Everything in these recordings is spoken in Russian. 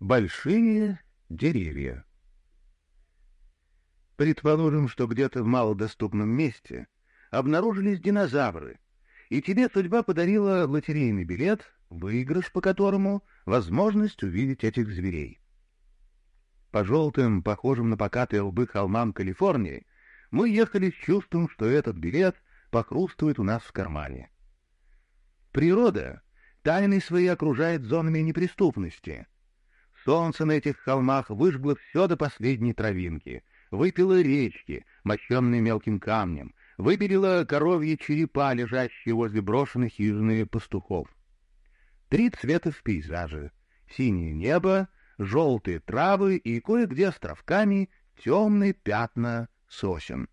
Большие деревья. Предположим, что где-то в малодоступном месте обнаружились динозавры, и тебе судьба подарила лотерейный билет, выигрыш по которому — возможность увидеть этих зверей. По желтым, похожим на покатые лбы холмам Калифорнии, мы ехали с чувством, что этот билет похрустывает у нас в кармане. Природа тайны свои окружает зонами неприступности — Солнце на этих холмах выжгло все до последней травинки, выпило речки, мощенные мелким камнем, выбелило коровьи черепа, лежащие возле брошенных хижины пастухов. Три цвета в пейзаже — синее небо, желтые травы и кое-где островками темные пятна сосен.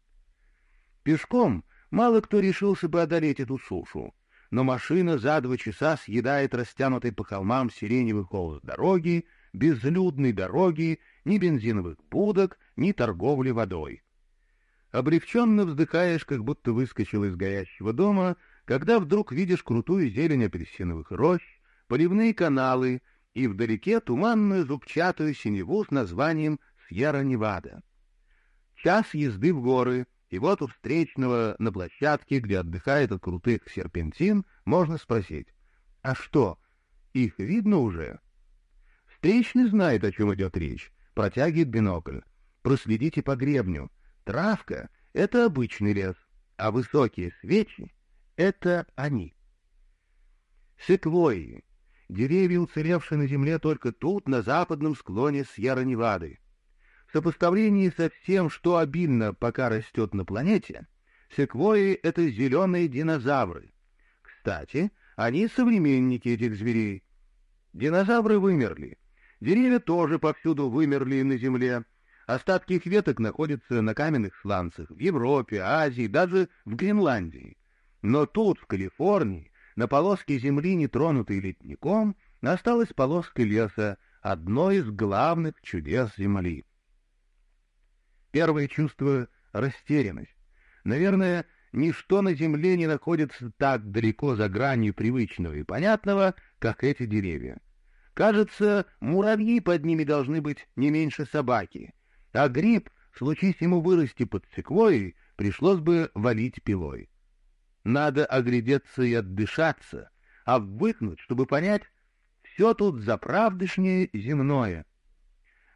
Пешком мало кто решился бы одолеть эту сушу, но машина за два часа съедает растянутый по холмам сиреневый холст дороги, безлюдной дороги, ни бензиновых будок, ни торговли водой. Облегченно вздыхаешь, как будто выскочил из горящего дома, когда вдруг видишь крутую зелень апельсиновых рощ, поливные каналы и вдалеке туманную зубчатую синеву с названием Сьерра-Невада. Час езды в горы, и вот у встречного на площадке, где отдыхает от крутых серпентин, можно спросить, «А что, их видно уже?» Встречный знает, о чем идет речь, протягивает бинокль. Проследите по гребню. Травка — это обычный лес, а высокие свечи — это они. Секвойи — деревья, уцелевшие на земле только тут, на западном склоне Сьерра-Невады. В сопоставлении со всем, что обильно пока растет на планете, секвойи — это зеленые динозавры. Кстати, они современники этих зверей. Динозавры вымерли, Деревья тоже повсюду вымерли на земле. Остатки их веток находятся на каменных сланцах в Европе, Азии, даже в Гренландии. Но тут, в Калифорнии, на полоске земли, не тронутой ледником, осталась полоска леса, одно из главных чудес Земли. Первое чувство — растерянность. Наверное, ничто на Земле не находится так далеко за гранью привычного и понятного, как эти деревья. Кажется, муравьи под ними должны быть не меньше собаки, а гриб, случись ему вырасти под секвойей, пришлось бы валить пилой. Надо оглядеться и отдышаться, а выкнуть, чтобы понять, все тут заправдышнее земное.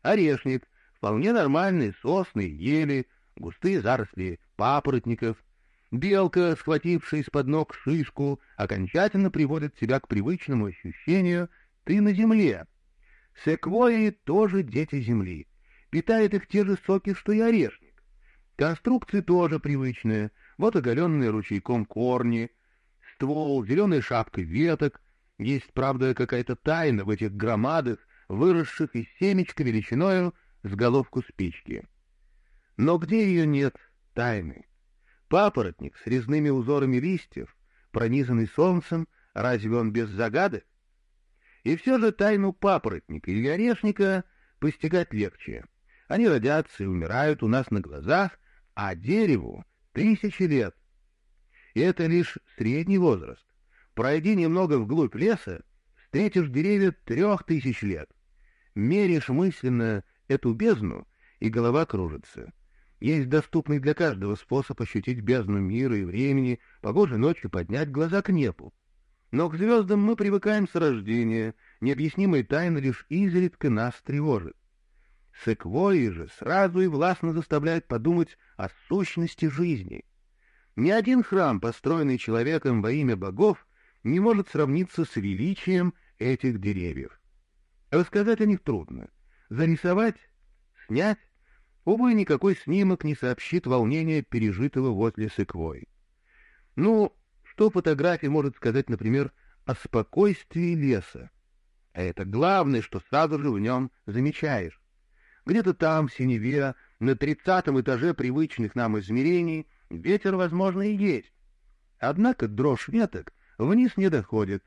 Орешник, вполне нормальные сосны, ели, густые заросли папоротников. Белка, схватившая из-под ног шишку, окончательно приводит себя к привычному ощущению ты на земле. Секвои тоже дети земли. Питает их те же соки, что и орешник. Конструкции тоже привычные. Вот оголенные ручейком корни, ствол, зеленая шапка веток. Есть, правда, какая-то тайна в этих громадах, выросших из семечка величиною с головку спички. Но где ее нет, тайны? Папоротник с резными узорами листьев, пронизанный солнцем, разве он без загадок? И все же тайну папоротника или орешника постигать легче. Они родятся и умирают у нас на глазах, а дереву тысячи лет. И это лишь средний возраст. Пройди немного вглубь леса, встретишь деревья трех тысяч лет. Меришь мысленно эту бездну, и голова кружится. Есть доступный для каждого способ ощутить бездну мира и времени, погожей ночью поднять глаза к небу. Но к звездам мы привыкаем с рождения, необъяснимая тайна лишь изредка нас тревожит. Секвои же сразу и властно заставляют подумать о сущности жизни. Ни один храм, построенный человеком во имя богов, не может сравниться с величием этих деревьев. Рассказать о них трудно. Зарисовать, снять, увы, никакой снимок не сообщит волнения пережитого возле секвой. Ну, что фотография может сказать, например, о спокойствии леса? А это главное, что сразу же в нем замечаешь. Где-то там, в синеве, на тридцатом этаже привычных нам измерений, ветер, возможно, и есть. Однако дрожь веток вниз не доходит.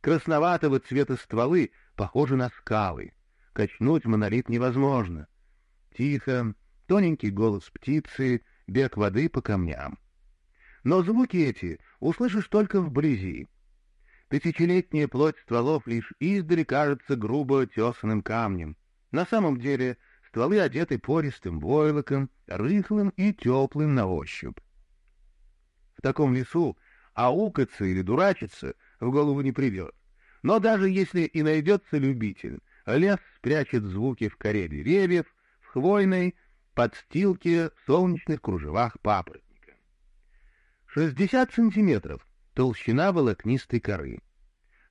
Красноватого цвета стволы похожи на скалы. Качнуть монолит невозможно. Тихо, тоненький голос птицы, бег воды по камням но звуки эти услышишь только вблизи. Тысячелетняя плоть стволов лишь издали кажется грубо тесанным камнем. На самом деле стволы одеты пористым войлоком, рыхлым и теплым на ощупь. В таком лесу аукаться или дурачиться в голову не придет. Но даже если и найдется любитель, лес спрячет звуки в коре деревьев, в хвойной подстилке солнечных кружевах папоротника. 60 сантиметров толщина волокнистой коры.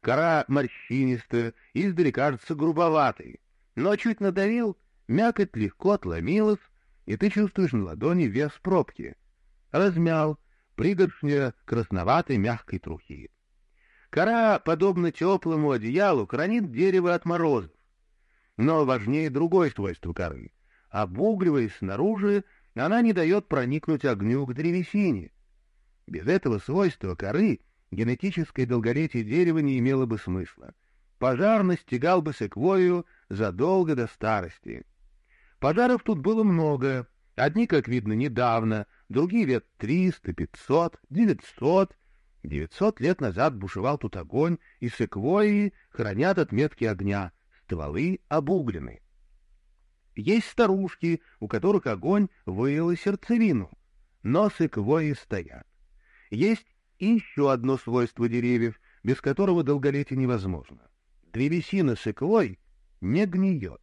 Кора морщинистая, издали кажется грубоватой, но чуть надавил, мякоть легко отломилась, и ты чувствуешь на ладони вес пробки. Размял, пригоршня красноватой мягкой трухи. Кора, подобно теплому одеялу, хранит дерево от морозов. Но важнее другое свойство коры. Обугливаясь снаружи, она не дает проникнуть огню к древесине. Без этого свойства коры генетическое долголетие дерева не имело бы смысла. Пожар настигал бы секвою задолго до старости. Пожаров тут было много. Одни, как видно, недавно, другие лет триста, пятьсот, девятьсот. Девятьсот лет назад бушевал тут огонь, и секвойи хранят отметки огня, стволы обуглены. Есть старушки, у которых огонь выел сердцевину, но секвойи стоят. Есть еще одно свойство деревьев, без которого долголетие невозможно. Древесина секвой не гниет.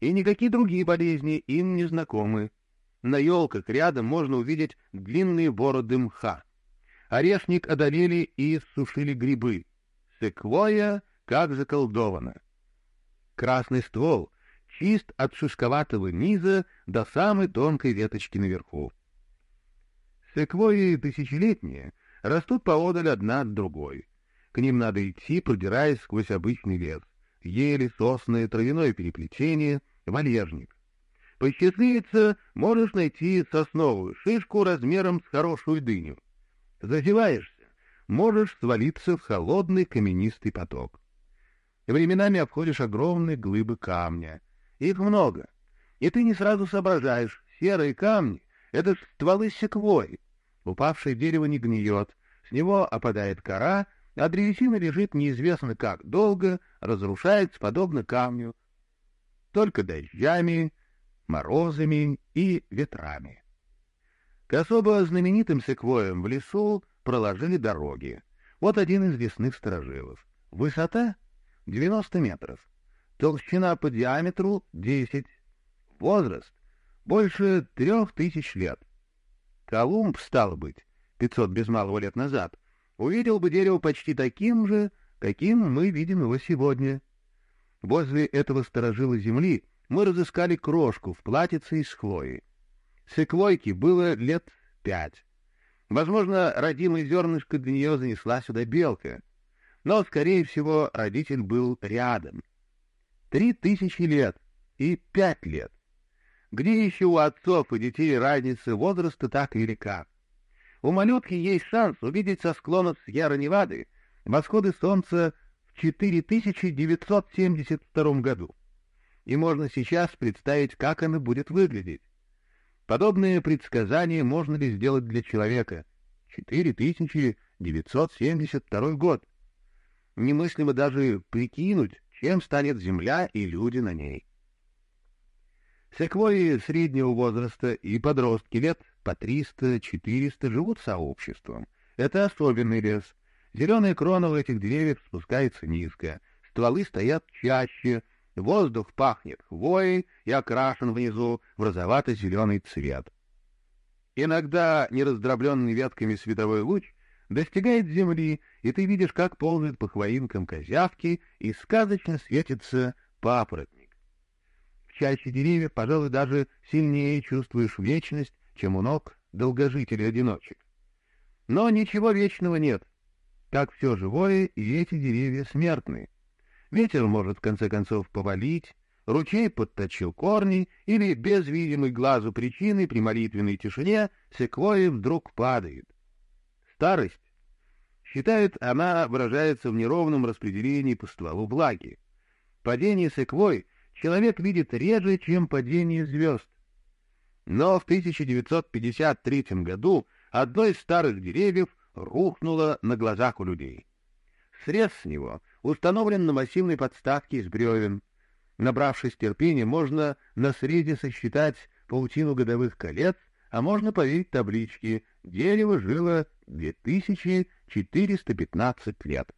И никакие другие болезни им не знакомы. На елках рядом можно увидеть длинные бороды мха. Орешник одолели и сушили грибы. Секвоя как заколдована. Красный ствол чист от шишковатого низа до самой тонкой веточки наверху. Секвои тысячелетние растут поодаль одна от другой. К ним надо идти, продираясь сквозь обычный лес. Ели, сосны, травяное переплетение, валежник. Посчастливится, можешь найти сосновую шишку размером с хорошую дыню. Зазеваешься, можешь свалиться в холодный каменистый поток. Временами обходишь огромные глыбы камня. Их много. И ты не сразу соображаешь, серые камни — это стволы секвой, Упавшее дерево не гниет, с него опадает кора, а древесина лежит неизвестно как долго, разрушается подобно камню, только дождями, морозами и ветрами. К особо знаменитым секвоям в лесу проложили дороги. Вот один из лесных сторожилов. Высота — 90 метров. Толщина по диаметру — 10. Возраст — больше трех тысяч лет. Колумб, стало быть, пятьсот без малого лет назад, увидел бы дерево почти таким же, каким мы видим его сегодня. Возле этого сторожила земли мы разыскали крошку в платьице из хвои. Секвойке было лет пять. Возможно, родимое зернышко для нее занесла сюда белка, но, скорее всего, родитель был рядом. Три тысячи лет и пять лет. Где еще у отцов и детей разница возраста так велика? У малютки есть шанс увидеть со склонов Сьерра-Невады восходы солнца в 4972 году. И можно сейчас представить, как оно будет выглядеть. Подобные предсказания можно ли сделать для человека? 4972 год. Немыслимо даже прикинуть, чем станет Земля и люди на ней. Секвойи среднего возраста и подростки лет по 300-400 живут сообществом. Это особенный лес. Зеленая крона у этих деревьев спускается низко, стволы стоят чаще, воздух пахнет хвоей и окрашен внизу в розовато-зеленый цвет. Иногда нераздробленный ветками световой луч достигает земли, и ты видишь, как ползают по хвоинкам козявки и сказочно светится папоротник чаще деревьев, пожалуй, даже сильнее чувствуешь вечность, чем у ног долгожителей-одиночек. Но ничего вечного нет. Как все живое, и эти деревья смертны. Ветер может, в конце концов, повалить, ручей подточил корни, или без видимой глазу причины при молитвенной тишине секвойя вдруг падает. Старость, считает, она выражается в неровном распределении по стволу влаги. Падение секвой — человек видит реже, чем падение звезд. Но в 1953 году одно из старых деревьев рухнуло на глазах у людей. Срез с него установлен на массивной подставке из бревен. Набравшись терпения, можно на срезе сосчитать паутину годовых колец, а можно поверить табличке «Дерево жило 2415 лет».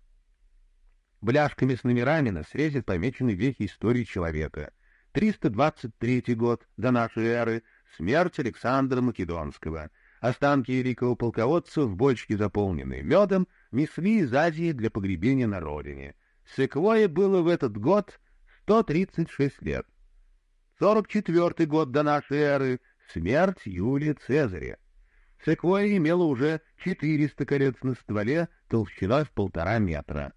Бляшками с номерами на срезе помечены вехи истории человека. 323 год до нашей эры, смерть Александра Македонского. Останки великого полководца в бочке, заполненные медом, несли из Азии для погребения на родине. Секвое было в этот год 136 лет. 44 год до нашей эры — смерть Юлия Цезаря. Секвоя имела уже 400 колец на стволе толщиной в полтора метра.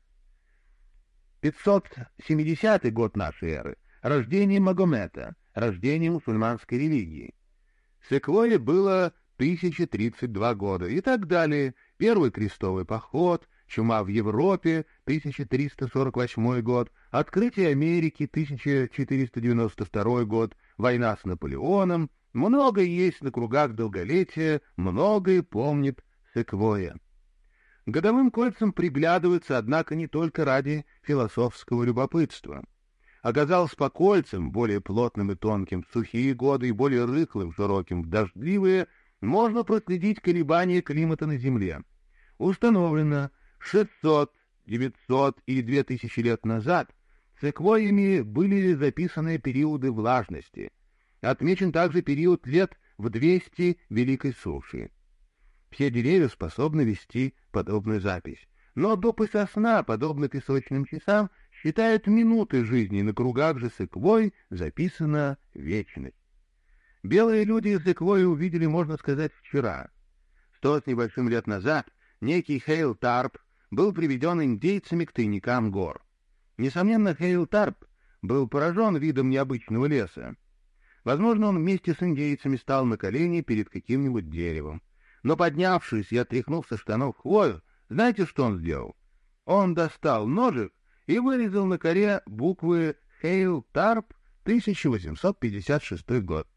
570 год нашей эры — рождение Магомета, рождение мусульманской религии. Секвое было 1032 года. И так далее. Первый крестовый поход, чума в Европе, 1348 год, открытие Америки, 1492 год, война с Наполеоном. Многое есть на кругах долголетия, многое помнит Секвоя. Годовым кольцам приглядываются, однако, не только ради философского любопытства. Оказалось по кольцам, более плотным и тонким в сухие годы и более рыхлым, широким в дождливые, можно проследить колебания климата на Земле. Установлено 600, 900 или 2000 лет назад секвоями были записаны периоды влажности. Отмечен также период лет в 200 великой суши. Все деревья способны вести подобную запись. Но и сосна, подобно песочным часам, считают минуты жизни, на кругах же секвой записана вечность. Белые люди из секвои увидели, можно сказать, вчера. Сто с небольшим лет назад некий Хейл Тарп был приведен индейцами к тайникам гор. Несомненно, Хейл Тарп был поражен видом необычного леса. Возможно, он вместе с индейцами стал на колени перед каким-нибудь деревом но, поднявшись и отряхнув со штанов хвою, знаете, что он сделал? Он достал ножик и вырезал на коре буквы «Хейл Тарп» 1856 год.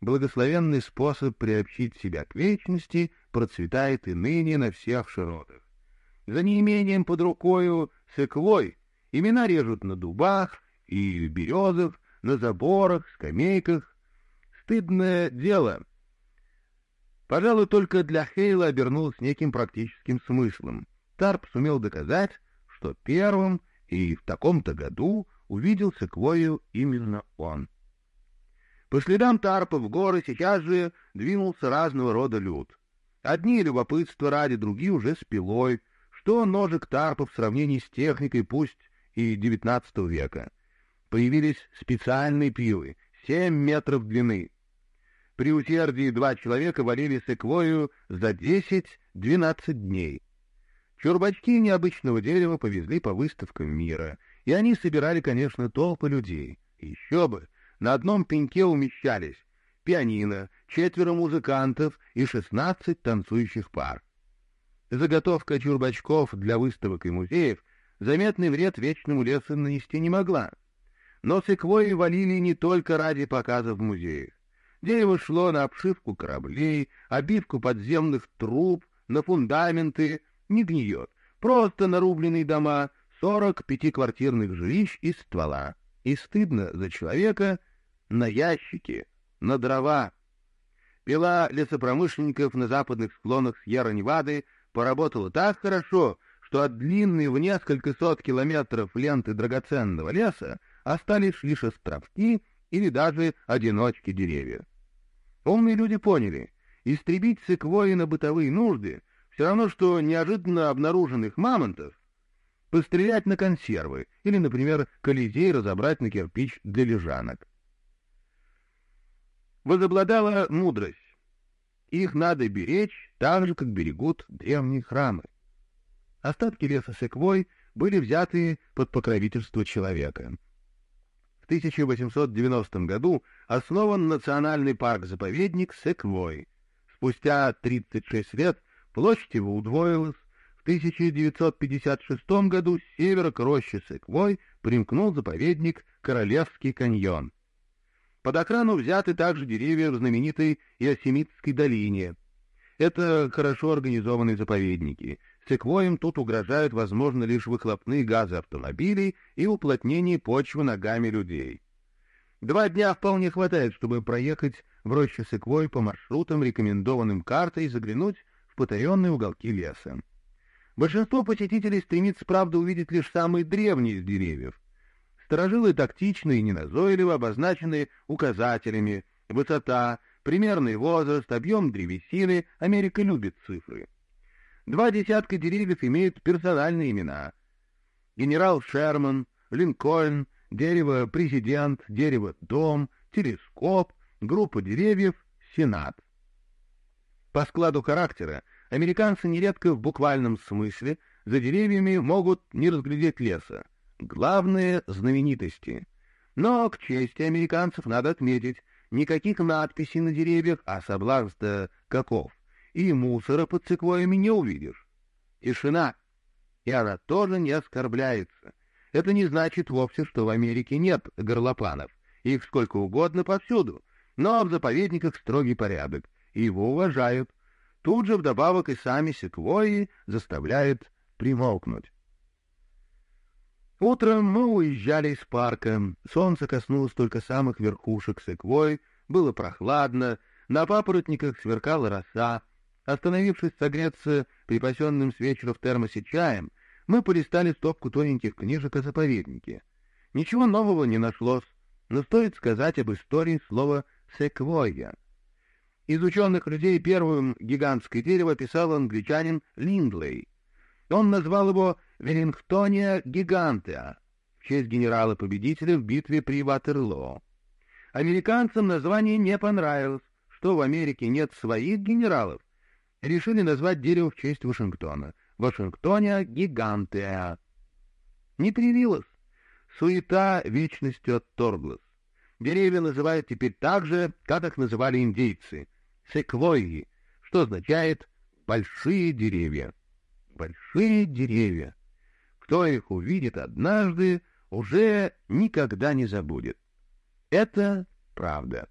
Благословенный способ приобщить себя к вечности процветает и ныне на всех широтах. За неимением под рукою секвой имена режут на дубах и березах, на заборах, скамейках. Стыдное дело — Пожалуй, только для Хейла обернулось неким практическим смыслом. Тарп сумел доказать, что первым и в таком-то году увидел секвою именно он. По следам Тарпа в горы сейчас же двинулся разного рода люд. Одни любопытства ради, другие уже с пилой, что ножик Тарпа в сравнении с техникой, пусть и XIX века. Появились специальные пилы, семь метров длины, при усердии два человека валили секвою за 10-12 дней. Чурбачки необычного дерева повезли по выставкам мира, и они собирали, конечно, толпы людей. Еще бы! На одном пеньке умещались пианино, четверо музыкантов и шестнадцать танцующих пар. Заготовка чурбачков для выставок и музеев заметный вред вечному лесу нанести не могла. Но секвои валили не только ради показа в музеях. Дерево шло на обшивку кораблей, обивку подземных труб, на фундаменты, не гниет. Просто нарубленные дома, сорок пятиквартирных жилищ из ствола. И стыдно за человека на ящики, на дрова. Пила лесопромышленников на западных склонах Сьерра-Невады поработала так хорошо, что от длинной в несколько сот километров ленты драгоценного леса остались лишь островки или даже одиночки деревьев. Умные люди поняли, истребить секвои на бытовые нужды все равно, что неожиданно обнаруженных мамонтов пострелять на консервы или, например, колизей разобрать на кирпич для лежанок. Возобладала мудрость. Их надо беречь так же, как берегут древние храмы. Остатки леса секвой были взяты под покровительство человека. В 1890 году основан национальный парк-заповедник Секвой. Спустя 36 лет площадь его удвоилась. В 1956 году с севера к роще Секвой примкнул заповедник Королевский каньон. Под охрану взяты также деревья в знаменитой Иосемитской долине. Это хорошо организованные заповедники. Секвоям тут угрожают, возможно, лишь выхлопные газы автомобилей и уплотнение почвы ногами людей. Два дня вполне хватает, чтобы проехать в роще секвой по маршрутам, рекомендованным картой, и заглянуть в потаенные уголки леса. Большинство посетителей стремится, правда, увидеть лишь самые древние из деревьев. Сторожилы тактично и неназойливо обозначены указателями высота, примерный возраст, объем древесины, Америка любит цифры. Два десятка деревьев имеют персональные имена. Генерал Шерман, Линкольн, дерево президент, дерево дом, телескоп, группа деревьев, сенат. По складу характера американцы нередко в буквальном смысле за деревьями могут не разглядеть леса. Главные — знаменитости. Но, к чести американцев, надо отметить, никаких надписей на деревьях, а соблазн-то каков, и мусора под секвоями не увидишь. Тишина, и она тоже не оскорбляется. Это не значит вовсе, что в Америке нет горлопанов. Их сколько угодно повсюду, но в заповедниках строгий порядок, и его уважают. Тут же вдобавок и сами секвои заставляют примолкнуть. Утром мы уезжали из парка. Солнце коснулось только самых верхушек секвой, было прохладно, на папоротниках сверкала роса. Остановившись согреться припасенным с вечера в термосе чаем, мы полистали стопку тоненьких книжек о заповеднике. Ничего нового не нашлось, но стоит сказать об истории слова «секвойя». Из ученых людей первым гигантское дерево писал англичанин Линдлей. Он назвал его Веллингтония гигантеа в честь генерала-победителя в битве при Ватерлоо. Американцам название не понравилось, что в Америке нет своих генералов. Решили назвать дерево в честь Вашингтона. Вашингтония гигантеа. Не привилось. Суета вечностью отторглась. Деревья называют теперь так же, как их называли индейцы — секвойи, что означает «большие деревья». Большие деревья. Кто их увидит однажды, уже никогда не забудет. Это правда.